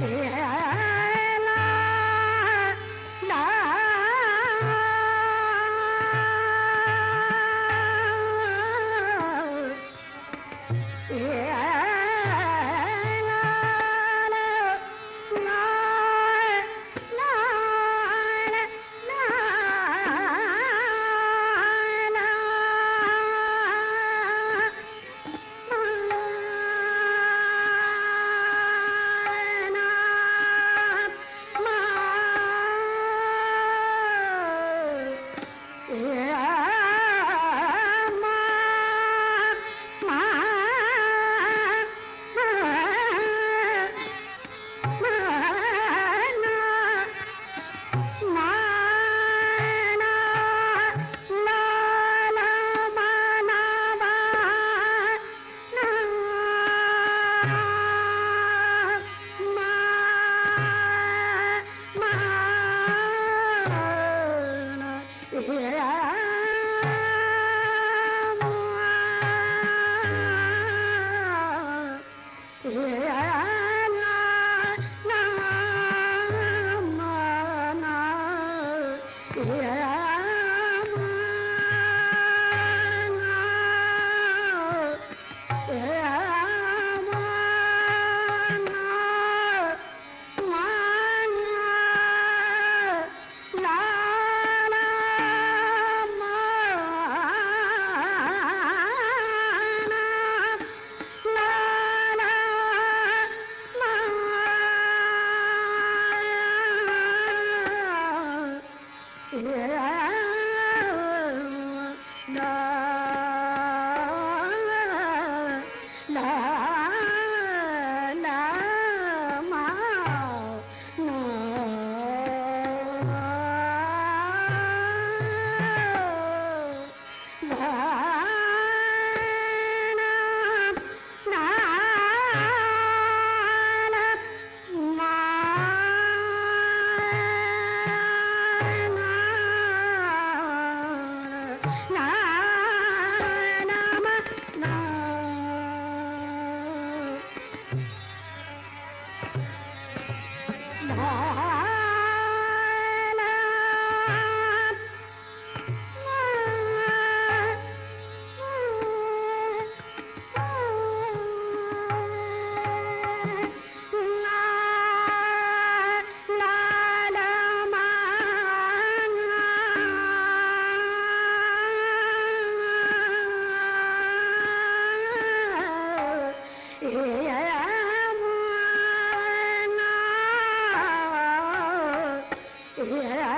ಲ ये है